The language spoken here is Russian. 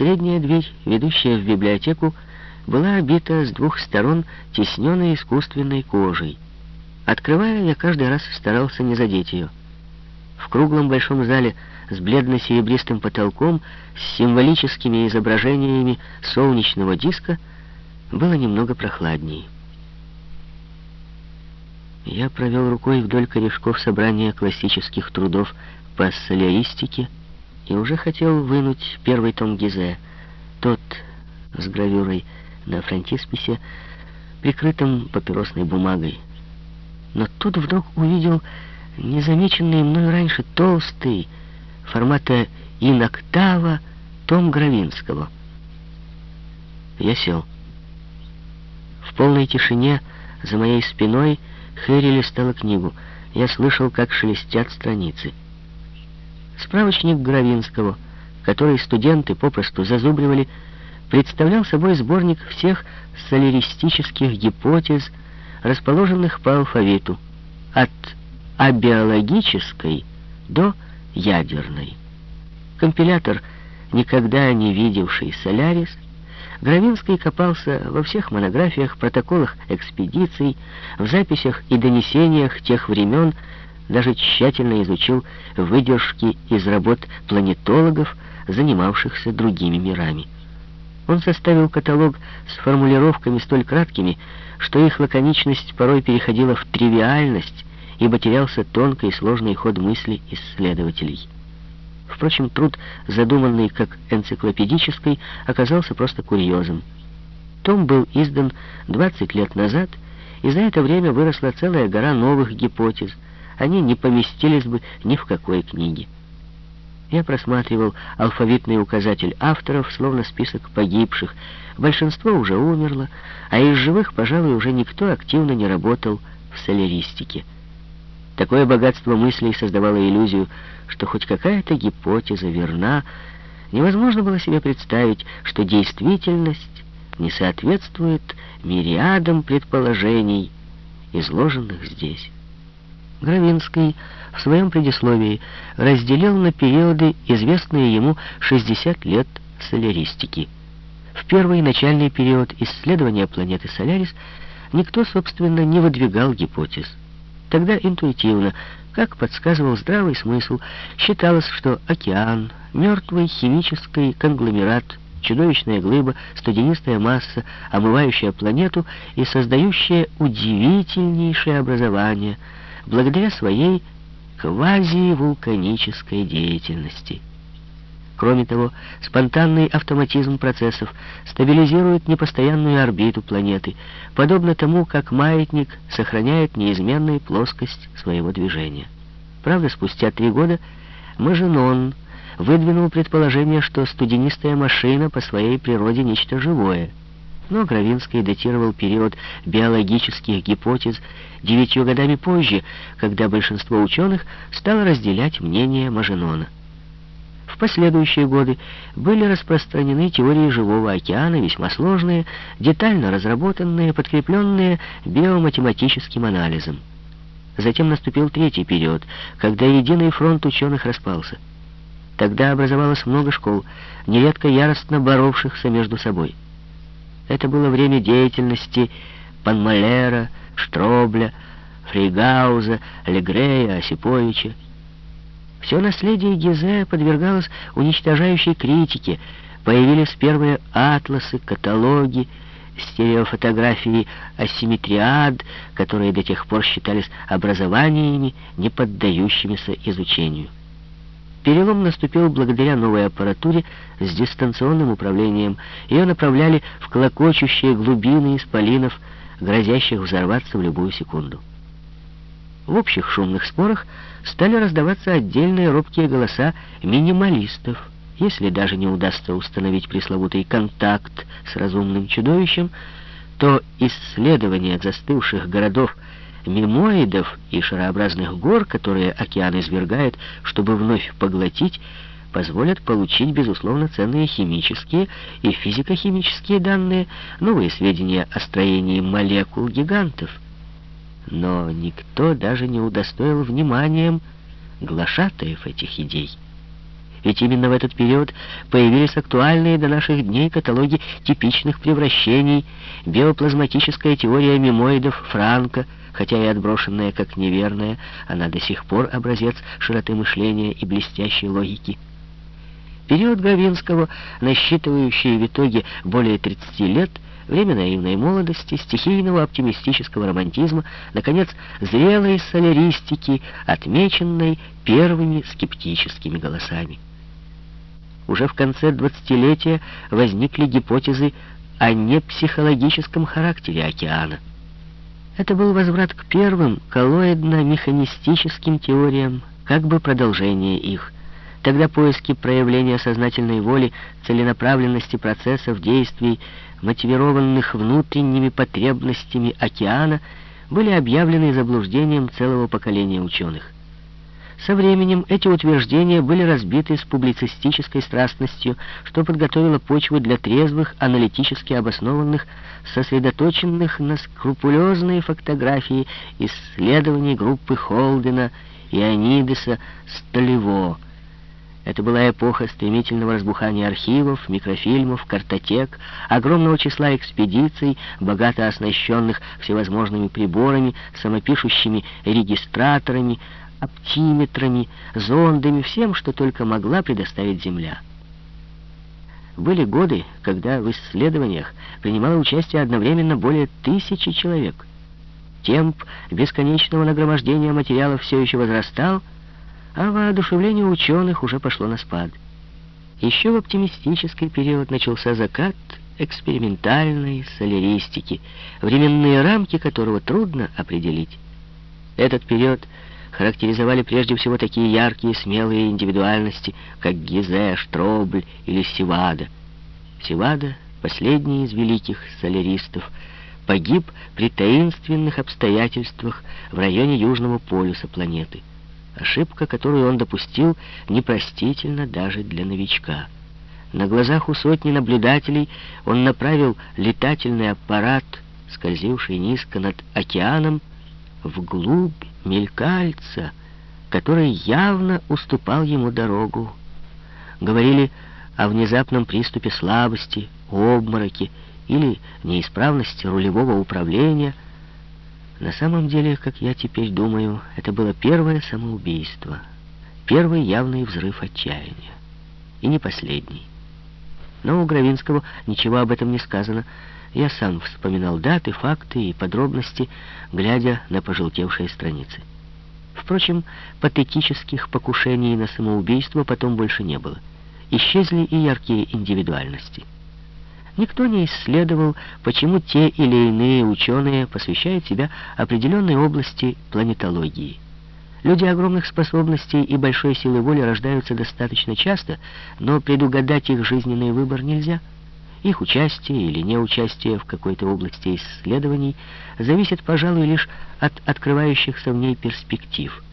Средняя дверь, ведущая в библиотеку, была обита с двух сторон тесненной искусственной кожей. Открывая, я каждый раз старался не задеть ее. В круглом большом зале с бледно-серебристым потолком, с символическими изображениями солнечного диска, было немного прохладнее. Я провел рукой вдоль корешков собрания классических трудов по соляристике и уже хотел вынуть первый том Гизе, тот с гравюрой на фронтисписе, прикрытым папиросной бумагой. Но тут вдруг увидел незамеченный мной раньше толстый, формата иноктава, том Гравинского. Я сел. В полной тишине за моей спиной Хэри листала книгу. Я слышал, как шелестят страницы. Справочник Гравинского, который студенты попросту зазубривали, представлял собой сборник всех соляристических гипотез, расположенных по алфавиту, от абиологической до ядерной. Компилятор, никогда не видевший Солярис, Гравинский копался во всех монографиях, протоколах экспедиций, в записях и донесениях тех времен, даже тщательно изучил выдержки из работ планетологов, занимавшихся другими мирами. Он составил каталог с формулировками столь краткими, что их лаконичность порой переходила в тривиальность, ибо терялся тонкий и сложный ход мысли исследователей. Впрочем, труд, задуманный как энциклопедический, оказался просто курьезом. Том был издан 20 лет назад, и за это время выросла целая гора новых гипотез. Они не поместились бы ни в какой книге. Я просматривал алфавитный указатель авторов, словно список погибших. Большинство уже умерло, а из живых, пожалуй, уже никто активно не работал в соляристике. Такое богатство мыслей создавало иллюзию, что хоть какая-то гипотеза верна, невозможно было себе представить, что действительность не соответствует мириадам предположений, изложенных здесь. Гравинский в своем предисловии разделил на периоды, известные ему 60 лет соляристики. В первый начальный период исследования планеты Солярис никто, собственно, не выдвигал гипотез. Тогда интуитивно, как подсказывал здравый смысл, считалось, что океан, мертвый химический конгломерат, чудовищная глыба, студенистая масса, омывающая планету и создающая удивительнейшее образование, благодаря своей квазивулканической деятельности. Кроме того, спонтанный автоматизм процессов стабилизирует непостоянную орбиту планеты, подобно тому, как маятник сохраняет неизменную плоскость своего движения. Правда, спустя три года Маженон выдвинул предположение, что студенистая машина по своей природе нечто живое. Но Гравинский датировал период биологических гипотез девятью годами позже, когда большинство ученых стало разделять мнение Маженона. В последующие годы были распространены теории живого океана, весьма сложные, детально разработанные, подкрепленные биоматематическим анализом. Затем наступил третий период, когда единый фронт ученых распался. Тогда образовалось много школ, нередко яростно боровшихся между собой. Это было время деятельности Панмалера, Штробля, Фрейгауза, Легрея, Осиповича. Все наследие Гизе подвергалось уничтожающей критике. Появились первые атласы, каталоги, стереофотографии асимметриад, которые до тех пор считались образованиями, не поддающимися изучению. Перелом наступил благодаря новой аппаратуре с дистанционным управлением. Ее направляли в клокочущие глубины исполинов, грозящих взорваться в любую секунду. В общих шумных спорах стали раздаваться отдельные робкие голоса минималистов. Если даже не удастся установить пресловутый контакт с разумным чудовищем, то исследование застывших городов мимоидов и шарообразных гор, которые океан извергает, чтобы вновь поглотить, позволят получить, безусловно, ценные химические и физико-химические данные, новые сведения о строении молекул гигантов — но никто даже не удостоил вниманием глашатаев этих идей. Ведь именно в этот период появились актуальные до наших дней каталоги типичных превращений, биоплазматическая теория мимоидов Франка, хотя и отброшенная как неверная, она до сих пор образец широты мышления и блестящей логики. Период Гравинского, насчитывающий в итоге более 30 лет, время наивной молодости, стихийного оптимистического романтизма, наконец, зрелой соляристики, отмеченной первыми скептическими голосами. Уже в конце двадцатилетия возникли гипотезы о непсихологическом характере океана. Это был возврат к первым коллоидно-механистическим теориям, как бы продолжение их. Тогда поиски проявления сознательной воли, целенаправленности процессов, действий, мотивированных внутренними потребностями океана, были объявлены заблуждением целого поколения ученых. Со временем эти утверждения были разбиты с публицистической страстностью, что подготовило почву для трезвых, аналитически обоснованных, сосредоточенных на скрупулезной фактографии исследований группы Холдена, Ионидеса, Столево. Это была эпоха стремительного разбухания архивов, микрофильмов, картотек, огромного числа экспедиций, богато оснащенных всевозможными приборами, самопишущими регистраторами, оптиметрами, зондами, всем, что только могла предоставить Земля. Были годы, когда в исследованиях принимало участие одновременно более тысячи человек. Темп бесконечного нагромождения материалов все еще возрастал, а воодушевление ученых уже пошло на спад. Еще в оптимистический период начался закат экспериментальной соляристики, временные рамки которого трудно определить. Этот период характеризовали прежде всего такие яркие, смелые индивидуальности, как Гизе, Штробль или Сивада. Сивада, последний из великих соляристов, погиб при таинственных обстоятельствах в районе Южного полюса планеты. Ошибка, которую он допустил, непростительна даже для новичка. На глазах у сотни наблюдателей он направил летательный аппарат, скользивший низко над океаном, вглубь мелькальца, который явно уступал ему дорогу. Говорили о внезапном приступе слабости, обмороке или неисправности рулевого управления. На самом деле, как я теперь думаю, это было первое самоубийство, первый явный взрыв отчаяния. И не последний. Но у Гравинского ничего об этом не сказано, я сам вспоминал даты, факты и подробности, глядя на пожелтевшие страницы. Впрочем, патетических покушений на самоубийство потом больше не было. Исчезли и яркие индивидуальности. Никто не исследовал, почему те или иные ученые посвящают себя определенной области планетологии. Люди огромных способностей и большой силы воли рождаются достаточно часто, но предугадать их жизненный выбор нельзя — их участие или неучастие в какой-то области исследований зависит, пожалуй, лишь от открывающихся в ней перспектив –